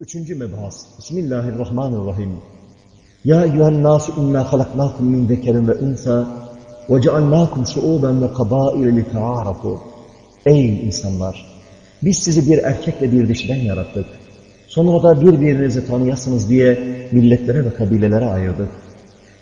Üçüncü mebhas. Bismillahirrahmanirrahim. Ya eyyühen nâsü inna halaknâkum min zekerin ve ünsâ ve ceallâkum şuûben ve kabâile li teârafû. Ey insanlar! Biz sizi bir erkekle bir dişiden yarattık. Sonra da birbirinizi tanıyasınız diye milletlere ve kabilelere ayırdık.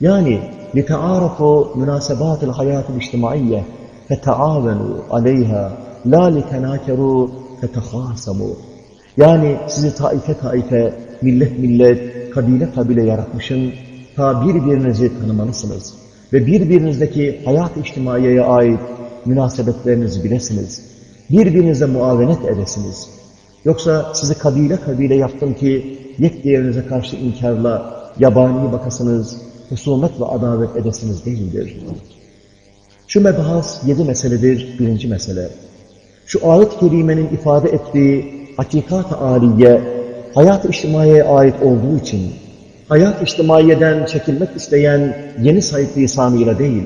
Yani li teârafû münasebâtil hayâtil içtimaiyye feta'âvenû aleyhâ la li tenâkerû fetehâsemû. Yani sizi taife taife, millet millet, kabile kabile yaratmışım, ta birbirinizi tanımalısınız ve birbirinizdeki hayat-ı içtimaiyeye ait münasebetlerinizi bilesiniz. Birbirinize muavenet edesiniz. Yoksa sizi kabile kabile yaptım ki yek diğerinize karşı inkarla yabani bakasınız, husumet ve adavet edesiniz değildir. Şu mebahas yedi meseledir, birinci mesele. Şu ayet-i kerimenin ifade ettiği hakikat-ı âliye, hayat-ı içtimaiyeye ait olduğu için, hayat-ı içtimaiyeden çekilmek isteyen yeni Said lisanıyla değil,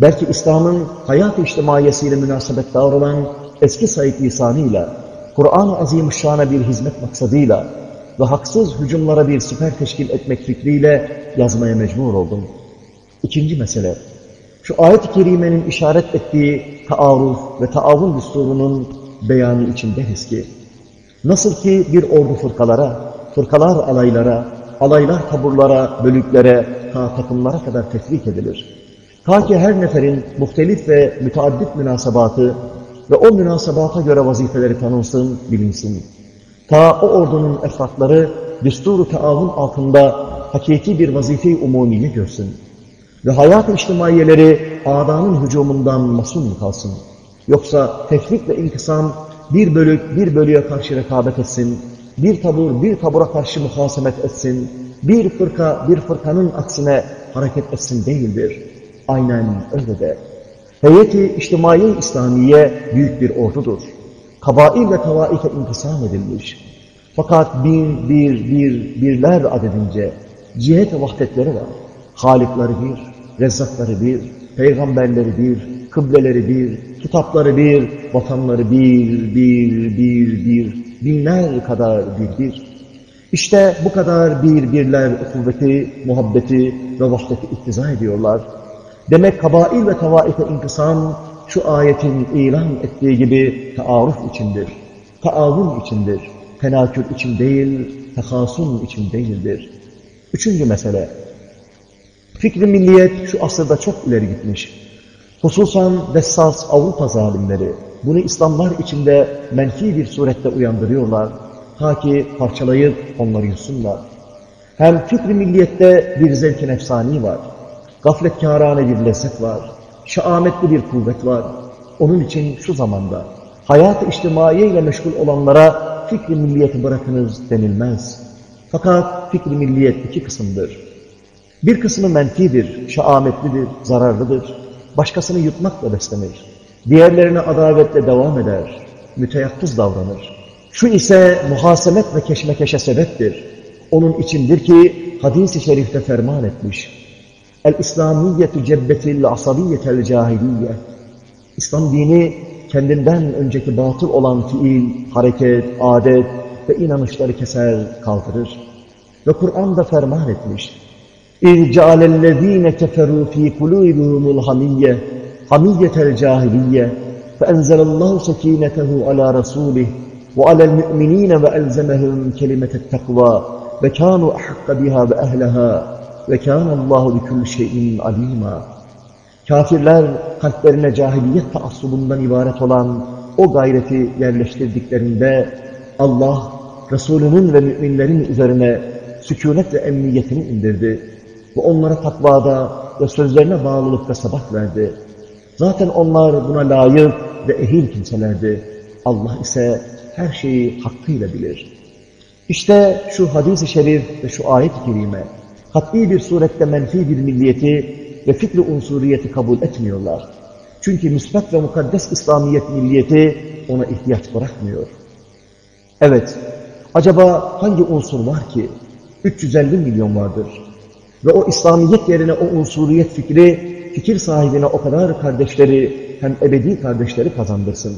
belki İslam'ın hayat-ı içtimaiyesiyle münasebetdar olan eski Said lisanıyla, Kur'an-ı Azimüşşan'a bir hizmet maksadıyla ve haksız hücumlara bir siper teşkil etmek fikriyle yazmaya mecbur oldum. İkinci mesele, şu ayet-i kerimenin işaret ettiği taarruf ve taavun düsturunun beyanı için deriz ki, nasıl ki bir ordu fırkalara, fırkalar alaylara, alaylar taburlara, bölüklere, ta takımlara kadar tefrik edilir. Ta ki her neferin muhtelif ve müteaddit münasebatı ve o münasebata göre vazifeleri tanınsın, bilinsin. Ta o ordunun efratları düsturu taavun altında hakiki bir vazife-i umumiye görsün. Ve hayat-ı içtimaiyeleri adanın hücumundan masum kalsın. Yoksa tefrik ve inkısam bir bölük bir bölüye karşı rekabet etsin, bir tabur bir tabura karşı muhasemet etsin, bir fırka bir fırkanın aksine hareket etsin değildir. Aynen öyle de. Heyeti içtimai İslamiye büyük bir ordudur. Kabail ve tavaife inkısam edilmiş. Fakat bin, bir, bir, birler adedince cihet vahdetleri var. Halikleri bir, rezzakları bir, peygamberleri bir, kıbleleri bir, kitapları bir, vatanları bir, bir, bir, bir, binler kadar bir, bir. İşte bu kadar bir birler kuvveti, muhabbeti ve vahdeti iktiza ediyorlar. Demek kabail ve tavaife inkısam şu ayetin ilan ettiği gibi taarruf içindir, taavun içindir, tenakür için değil, tehasun için değildir. Üçüncü mesele, fikri milliyet şu asırda çok ileri gitmiş. Hususan Vessas Avrupa zalimleri bunu İslamlar içinde menfi bir surette uyandırıyorlar. Ta ki parçalayıp onları yutsunlar. Hem fikri milliyette bir zevk-i nefsani var. Gafletkârâne bir lezzet var. Şaametli bir kuvvet var. Onun için şu zamanda hayat-ı içtimaiye ile meşgul olanlara fikri milliyeti bırakınız denilmez. Fakat fikri milliyet iki kısımdır. Bir kısmı menfidir, şaametlidir, zararlıdır. Başkasını yutmakla beslenir. Diğerlerine adavetle devam eder. Müteyakkız davranır. Şu ise muhasemet ve keşmekeşe sebeptir. Onun içindir ki hadis-i şerifte ferman etmiş. El-İslamiyetü cebbetil asabiyetel cahiliye. İslam dini kendinden önceki batıl olan fiil, hareket, adet ve inanışları keser, kaldırır. Ve Kur'an da ferman etmiş. اِرْجَعَلَ الَّذ۪ينَ كَفَرُوا ف۪ي قُلُوبِهُمُ الْحَمِيَّةِ حَمِيَّةَ الْجَاهِلِيَّةِ فَاَنْزَلَ اللّٰهُ سَك۪ينَتَهُ عَلَى رَسُولِهِ وَعَلَى الْمُؤْمِنِينَ وَاَلْزَمَهُمْ كَلِمَةَ التَّقْوَى وَكَانُوا اَحَقَّ بِهَا وَاَهْلَهَا وَكَانَ اللّٰهُ بِكُلِّ شَيْءٍ عَلِيمًا Kafirler kalplerine cahiliyet taassubundan ibaret olan o gayreti yerleştirdiklerinde Allah Resulünün ve müminlerin üzerine sükunet ve emniyetini indirdi ve onlara takvada ve sözlerine bağlılıkta sabah verdi. Zaten onlar buna layık ve ehil kimselerdi. Allah ise her şeyi hakkıyla bilir. İşte şu hadis-i şerif ve şu ayet-i kerime kat'i bir surette menfi bir milliyeti ve fikri unsuriyeti kabul etmiyorlar. Çünkü müsbet ve mukaddes İslamiyet milliyeti ona ihtiyaç bırakmıyor. Evet, acaba hangi unsur var ki? 350 milyon vardır. Ve o İslamiyet yerine o unsuriyet fikri, fikir sahibine o kadar kardeşleri hem ebedi kardeşleri kazandırsın.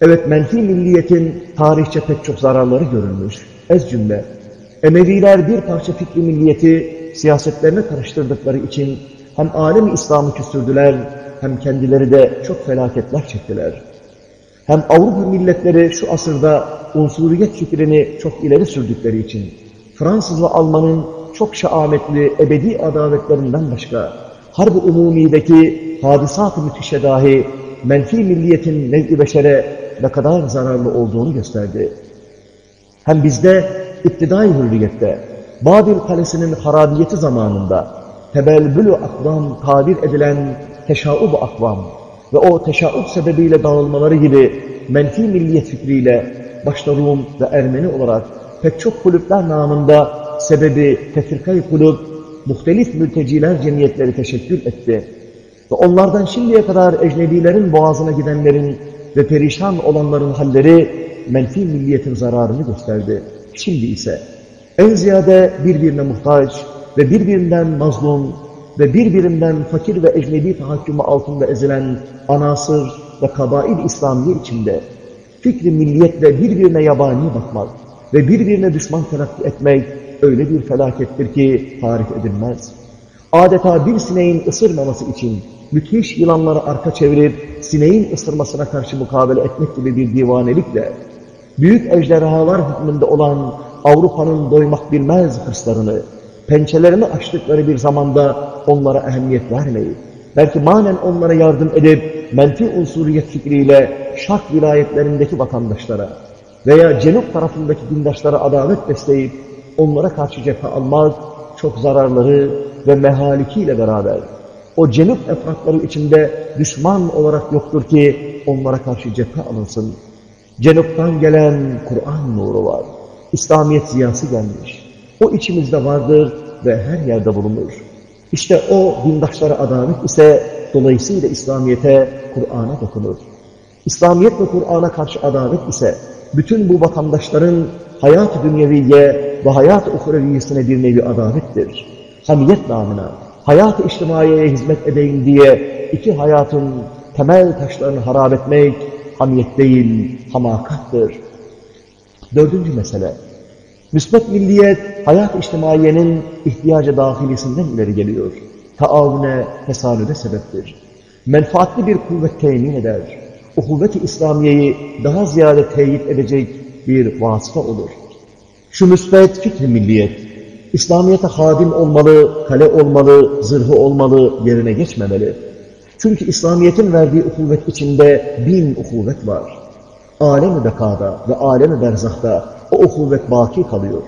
Evet menfi milliyetin tarihçe pek çok zararları görülmüş. Ez cümle. Emeviler bir parça fikri milliyeti siyasetlerine karıştırdıkları için hem alem İslam'ı küstürdüler hem kendileri de çok felaketler çektiler. Hem Avrupa milletleri şu asırda unsuriyet fikrini çok ileri sürdükleri için Fransız ve Alman'ın çok şaametli ebedi adavetlerinden başka harb-ı umumideki hadisat-ı müthişe dahi menfi milliyetin nev-i beşere ne kadar zararlı olduğunu gösterdi. Hem bizde iptidai hürriyette Babil Kalesi'nin harabiyeti zamanında tebelbülü akvam tabir edilen teşaub akvam ve o teşaub sebebiyle dağılmaları gibi menfi milliyet fikriyle başta Rum ve Ermeni olarak pek çok kulüpler namında sebebi tefrikayı kulüp, muhtelif mülteciler cemiyetleri teşekkür etti. Ve onlardan şimdiye kadar ecnebilerin boğazına gidenlerin ve perişan olanların halleri menfi milliyetin zararını gösterdi. Şimdi ise en ziyade birbirine muhtaç ve birbirinden mazlum ve birbirinden fakir ve ecnebi tahakkümü altında ezilen anasır ve kabail İslamiye içinde fikri milliyetle birbirine yabani bakmak ve birbirine düşman terakki etmek öyle bir felakettir ki tarif edilmez. Adeta bir sineğin ısırmaması için müthiş yılanları arka çevirip sineğin ısırmasına karşı mukabele etmek gibi bir divanelikle büyük ejderhalar hükmünde olan Avrupa'nın doymak bilmez hırslarını, pençelerini açtıkları bir zamanda onlara ehemmiyet vermeyip, belki manen onlara yardım edip menfi unsuriyet fikriyle şark vilayetlerindeki vatandaşlara veya cenub tarafındaki dindaşlara adalet besleyip onlara karşı cephe almak çok zararları ve mehalikiyle beraber o cenub efratları içinde düşman olarak yoktur ki onlara karşı cephe alınsın. Cenuptan gelen Kur'an nuru var. İslamiyet ziyası gelmiş. O içimizde vardır ve her yerde bulunur. İşte o dindaşlara adalet ise dolayısıyla İslamiyet'e, Kur'an'a dokunur. İslamiyet ve Kur'an'a karşı adalet ise bütün bu vatandaşların hayat-ı dünyeviye ve hayat-ı uhreviyesine bir nevi adalettir. Hamiyet namına, hayat-ı içtimaiyeye hizmet edeyim diye iki hayatın temel taşlarını harap etmek hamiyet değil, hamakattır. Dördüncü mesele, müsbet milliyet hayat-ı içtimaiyenin ihtiyacı dahilisinden ileri geliyor. Taavüne, tesalüde sebeptir. Menfaatli bir kuvvet temin eder. Uhuvvet-i İslamiye'yi daha ziyade teyit edecek bir vasıta olur. Şu müsbet fikri milliyet, İslamiyet'e hadim olmalı, kale olmalı, zırhı olmalı, yerine geçmemeli. Çünkü İslamiyet'in verdiği ukuvvet içinde bin ukuvvet var. Alem-i bekada ve alem-i berzahta o ukuvvet baki kalıyor.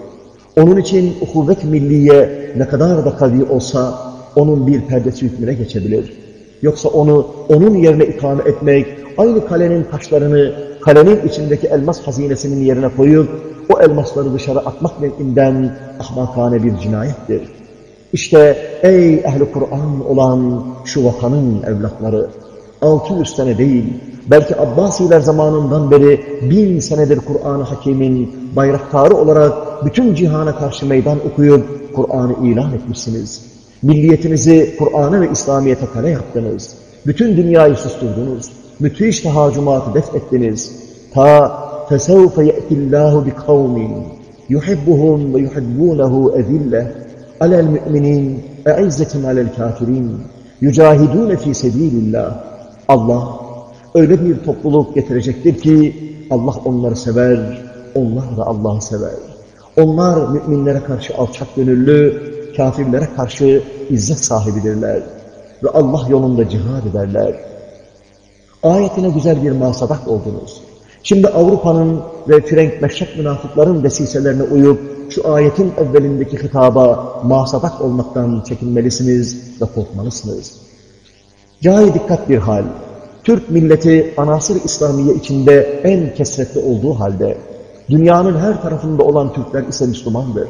Onun için ukuvvet milliye ne kadar da kavi olsa onun bir perdesi hükmüne geçebilir. Yoksa onu onun yerine ikame etmek, aynı kalenin taşlarını kalenin içindeki elmas hazinesinin yerine koyup o elmasları dışarı atmak mevkinden ahmakane bir cinayettir. İşte ey ehli Kur'an olan şu vatanın evlatları, 600 sene değil, belki Abbasiler zamanından beri bin senedir Kur'an-ı Hakim'in bayraktarı olarak bütün cihana karşı meydan okuyup Kur'an'ı ilan etmişsiniz. Milliyetinizi Kur'an'a ve İslamiyet'e kale yaptınız. Bütün dünyayı susturdunuz. Müthiş tehacumatı def ettiniz. Ta فَسَوْفَ يَأْتِ اللّٰهُ بِقَوْمٍ يُحِبُّهُمْ وَيُحِبُّونَهُ اَذِلَّةً عَلَى الْمُؤْمِنِينَ اَعِزَّةٍ عَلَى الْكَافِرِينَ يُجَاهِدُونَ ف۪ي سَب۪يلِ اللّٰهِ Allah öyle bir topluluk getirecektir ki Allah onları sever, onlar da Allah'ı sever. Onlar müminlere karşı alçak gönüllü, kafirlere karşı izzet sahibidirler ve Allah yolunda cihad ederler. Ayetine güzel bir masadak oldunuz. Şimdi Avrupa'nın ve Frenk meşrek münafıkların desiselerine uyup şu ayetin evvelindeki hitaba masadak olmaktan çekinmelisiniz ve korkmalısınız. Cahil dikkat bir hal. Türk milleti anasır İslamiye içinde en kesretli olduğu halde dünyanın her tarafında olan Türkler ise Müslümandır.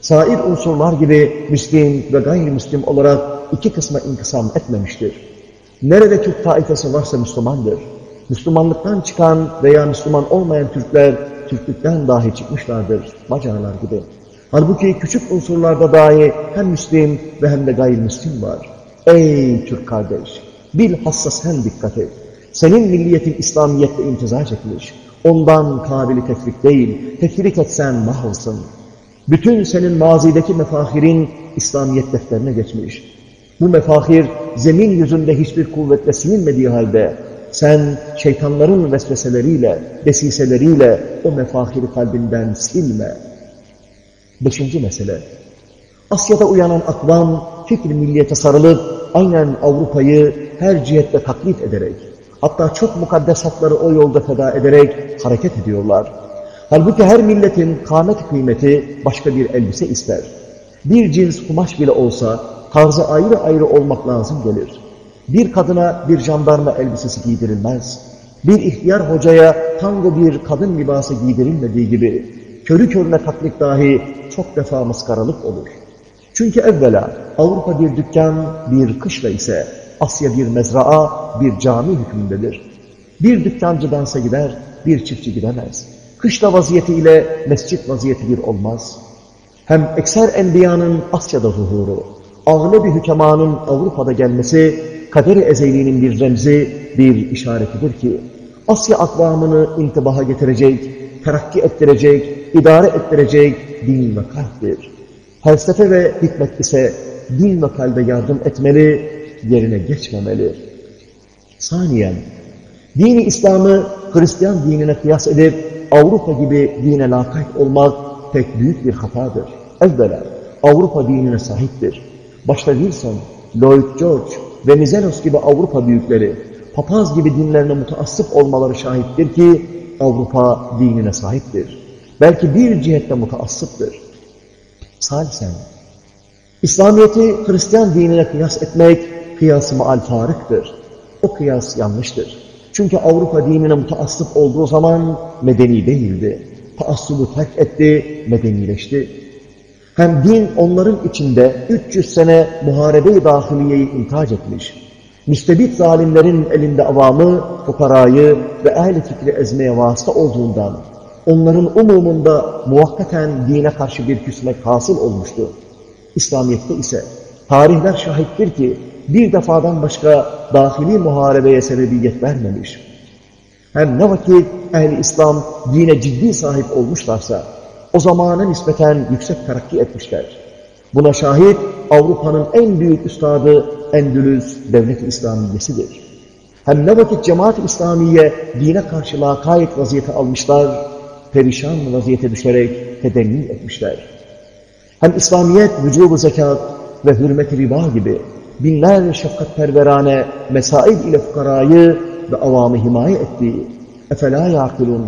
Sair unsurlar gibi Müslim ve gayrimüslim olarak iki kısma inkısam etmemiştir. Nerede Türk taifesi varsa Müslümandır. Müslümanlıktan çıkan veya Müslüman olmayan Türkler Türklükten dahi çıkmışlardır. Macarlar gibi. Halbuki küçük unsurlarda dahi hem Müslim ve hem de gayrimüslim var. Ey Türk kardeş! Bilhassa sen dikkat et. Senin milliyetin İslamiyet'te imtizac etmiş. Ondan kabili tefrik değil, tefrik etsen mahvolsun. Bütün senin mazideki mefahirin İslamiyet defterine geçmiş. Bu mefahir zemin yüzünde hiçbir kuvvetle silinmediği halde sen şeytanların vesveseleriyle, desiseleriyle o mefahiri kalbinden silme. Beşinci mesele. Asya'da uyanan akvam fikri milliyete sarılıp aynen Avrupa'yı her cihette taklit ederek hatta çok mukaddes hakları o yolda feda ederek hareket ediyorlar. Halbuki her milletin kâmet kıymeti başka bir elbise ister. Bir cins kumaş bile olsa tarzı ayrı ayrı olmak lazım gelir. Bir kadına bir jandarma elbisesi giydirilmez. Bir ihtiyar hocaya tango bir kadın libası giydirilmediği gibi körü körüne taklit dahi çok defa maskaralık olur. Çünkü evvela Avrupa bir dükkan, bir kışla ise Asya bir mezraa, bir cami hükmündedir. Bir dükkancı dansa gider, bir çiftçi gidemez. Kışla vaziyeti ile mescit vaziyeti bir olmaz. Hem ekser enbiyanın Asya'da zuhuru, ağlı bir hükemanın Avrupa'da gelmesi, kader-i ezeliğinin bir remzi, bir işaretidir ki, Asya akvamını intibaha getirecek, terakki ettirecek, idare ettirecek din ve kalptir. Felsefe ve hikmet ise din ve kalbe yardım etmeli, yerine geçmemeli. Saniyen, dini İslam'ı Hristiyan dinine kıyas edip Avrupa gibi dine lakayt olmak pek büyük bir hatadır. Evvela Avrupa dinine sahiptir. Başta Wilson, Lloyd George ve Nizelos gibi Avrupa büyükleri papaz gibi dinlerine mutaassıp olmaları şahittir ki Avrupa dinine sahiptir. Belki bir cihette mutaassıptır. Salisen, İslamiyet'i Hristiyan dinine kıyas etmek kıyas-ı farıktır. O kıyas yanlıştır. Çünkü Avrupa dinine mutaassıp olduğu zaman medeni değildi. Taassubu terk etti, medenileşti. Hem din onların içinde 300 sene muharebe-i dahiliyeyi intac etmiş. Müstebit zalimlerin elinde avamı, fukarayı ve ehl-i fikri ezmeye vasıta olduğundan onların umumunda muhakkaten dine karşı bir küsmek hasıl olmuştu. İslamiyet'te ise tarihler şahittir ki bir defadan başka dahili muharebeye sebebiyet vermemiş. Hem ne vakit ehli İslam dine ciddi sahip olmuşlarsa o zamana nispeten yüksek terakki etmişler. Buna şahit Avrupa'nın en büyük üstadı Endülüs Devlet-i İslamiyesidir. Hem ne vakit cemaat İslamiye dine karşı lakayet vaziyete almışlar, perişan vaziyete düşerek tedenni etmişler. Hem İslamiyet vücubu zekat ve hürmet-i riba gibi binler şefkatperverane mesail ile fukarayı ve avamı himaye ettiği, efela yakilun,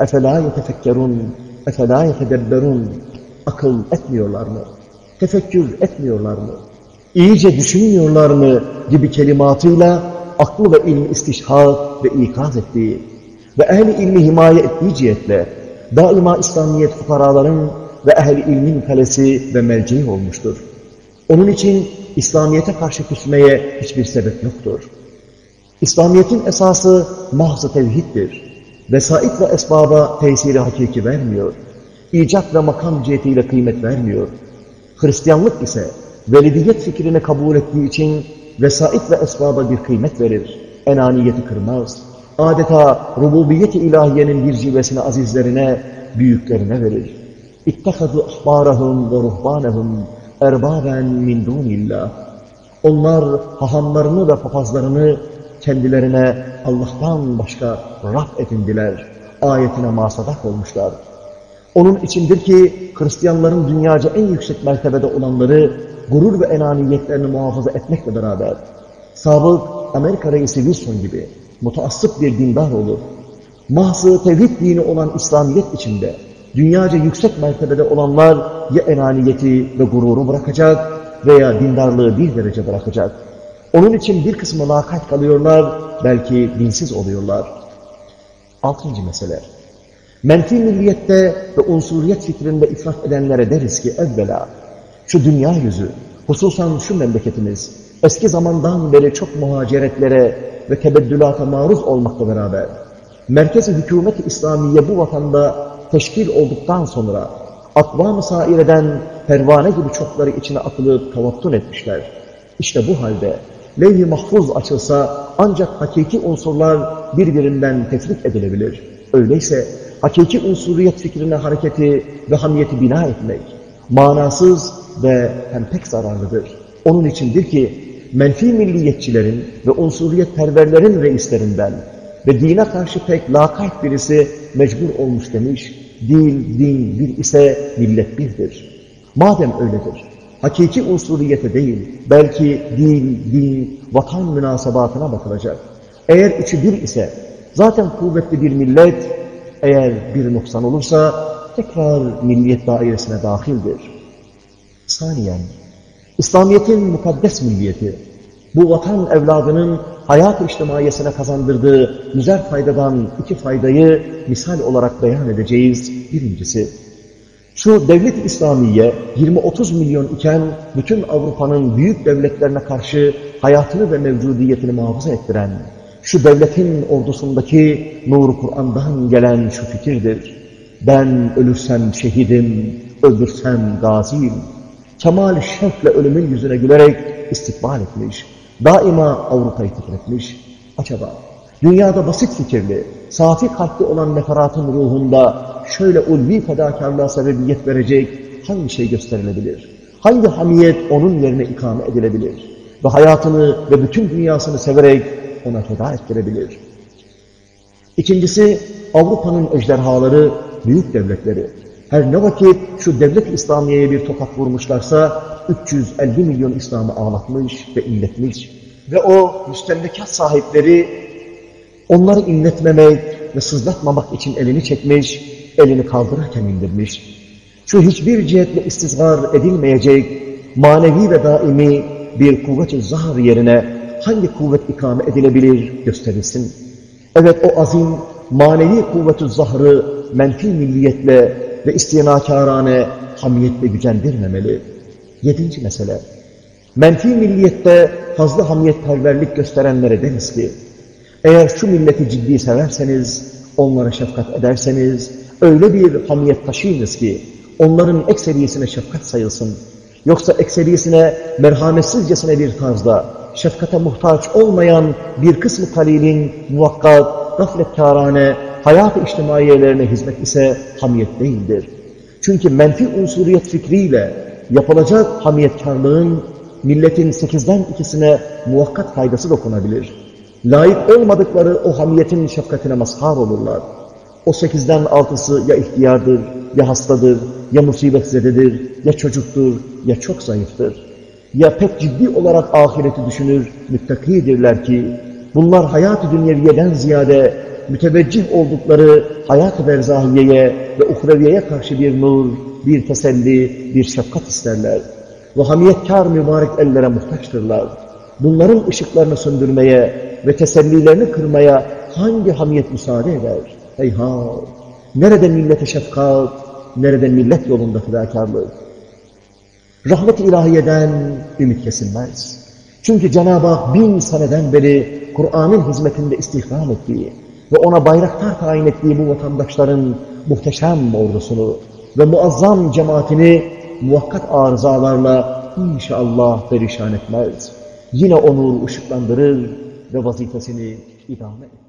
efela yetefekkerun, اَفَلَا يَتَدَبَّرُونَ Akıl etmiyorlar mı? Tefekkür etmiyorlar mı? İyice düşünmüyorlar mı? gibi kelimatıyla aklı ve ilmi istişhat ve ikaz ettiği ve ehli ilmi himaye ettiği cihetle daima İslamiyet fukaraların ve ehli ilmin kalesi ve merceği olmuştur. Onun için İslamiyet'e karşı küsmeye hiçbir sebep yoktur. İslamiyet'in esası mahz tevhiddir. Vesait ve esbaba tesiri hakiki vermiyor. İcat ve makam cihetiyle kıymet vermiyor. Hristiyanlık ise velidiyet fikrini kabul ettiği için vesait ve esbaba bir kıymet verir. Enaniyeti kırmaz. Adeta rububiyet-i ilahiyenin bir civesini azizlerine, büyüklerine verir. Ahbarahum ve ruhbanehum erbaben min dunillah. Onlar hahamlarını ve papazlarını kendilerine Allah'tan başka Rab edindiler. Ayetine masadak olmuşlar. Onun içindir ki Hristiyanların dünyaca en yüksek mertebede olanları gurur ve enaniyetlerini muhafaza etmekle beraber sabık Amerika reisi Wilson gibi mutaassıp bir dindar olur. Mahzı tevhid dini olan İslamiyet içinde dünyaca yüksek mertebede olanlar ya enaniyeti ve gururu bırakacak veya dindarlığı bir derece bırakacak. Onun için bir kısmı lakat kalıyorlar, belki dinsiz oluyorlar. Altıncı mesele. Menfi milliyette ve unsuriyet fikrinde ifrat edenlere deriz ki evvela, şu dünya yüzü, hususan şu memleketimiz, eski zamandan beri çok muhaceretlere ve tebeddülata maruz olmakla beraber, merkezi hükümet-i İslamiye bu vatanda teşkil olduktan sonra akvam-ı saireden pervane gibi çokları içine atılıp tavattun etmişler. İşte bu halde levh-i mahfuz açılsa ancak hakiki unsurlar birbirinden tefrik edilebilir. Öyleyse hakiki unsuriyet fikrine hareketi ve hamiyeti bina etmek manasız ve hem pek zararlıdır. Onun içindir ki menfi milliyetçilerin ve unsuriyet perverlerin reislerinden ve dine karşı pek lakayt birisi mecbur olmuş demiş, dil, din bir ise millet birdir. Madem öyledir, hakiki unsuriyete değil, belki dil, din, vatan münasebatına bakılacak. Eğer üçü bir ise, zaten kuvvetli bir millet, eğer bir noksan olursa, tekrar milliyet dairesine dahildir. Saniyen, İslamiyet'in mukaddes milliyeti, bu vatan evladının hayat-ı içtimaiyesine kazandırdığı güzel faydadan iki faydayı misal olarak beyan edeceğiz. Birincisi, şu devlet İslamiye 20-30 milyon iken bütün Avrupa'nın büyük devletlerine karşı hayatını ve mevcudiyetini muhafaza ettiren, şu devletin ordusundaki nur Kur'an'dan gelen şu fikirdir. Ben ölürsem şehidim, öldürsem gaziyim. Kemal şevkle ölümün yüzüne gülerek istikbal etmiş. Daima Avrupa'yı titretmiş. Acaba dünyada basit fikirli, safi kalpli olan neferatın ruhunda şöyle ulvi fedakarlığa sebebiyet verecek hangi şey gösterilebilir? Hangi hamiyet onun yerine ikame edilebilir? Ve hayatını ve bütün dünyasını severek ona feda ettirebilir. İkincisi Avrupa'nın ejderhaları, büyük devletleri. Her ne vakit şu devlet İslamiye'ye bir tokat vurmuşlarsa 350 milyon İslam'ı ağlatmış ve inletmiş. Ve o müstemlekat sahipleri onları inletmemek ve sızlatmamak için elini çekmiş, elini kaldırırken indirmiş. Şu hiçbir cihetle istizgar edilmeyecek manevi ve daimi bir kuvvet-i zahar yerine hangi kuvvet ikame edilebilir gösterilsin. Evet o azim manevi kuvvet-i zahrı menfi milliyetle ve istinakârâne hamiyetle gücendirmemeli. Yedinci mesele. Menfi milliyette fazla hamiyetperverlik gösterenlere deriz ki, eğer şu milleti ciddi severseniz, onlara şefkat ederseniz, öyle bir hamiyet taşıyınız ki, onların ekseriyesine şefkat sayılsın. Yoksa ekseriyesine merhametsizcesine bir tarzda, şefkate muhtaç olmayan bir kısmı kalilin muvakkat, gafletkârâne, hayat-ı içtimaiyelerine hizmet ise hamiyet değildir. Çünkü menfi unsuriyet fikriyle yapılacak hamiyetkarlığın milletin sekizden ikisine muvakkat faydası dokunabilir. Layık olmadıkları o hamiyetin şefkatine mazhar olurlar. O sekizden altısı ya ihtiyardır, ya hastadır, ya musibetzededir, ya çocuktur, ya çok zayıftır. Ya pek ciddi olarak ahireti düşünür, müttakidirler ki, bunlar hayat-ı dünyeviyeden ziyade müteveccih oldukları hayat-ı berzahiyeye ve uhreviyeye karşı bir nur, bir teselli, bir şefkat isterler. Ve hamiyetkar mübarek ellere muhtaçtırlar. Bunların ışıklarını söndürmeye ve tesellilerini kırmaya hangi hamiyet müsaade eder? Heyhat! Nerede millete şefkat, nerede millet yolunda fedakarlık? Rahmet-i ilahiyeden ümit kesilmez. Çünkü Cenab-ı Hak bin seneden beri Kur'an'ın hizmetinde istihdam ettiği ve ona bayraktar tayin ettiği bu vatandaşların muhteşem ordusunu ve muazzam cemaatini muvakkat arızalarla inşallah perişan etmez. Yine onu ışıklandırır ve vazifesini idame ettirir.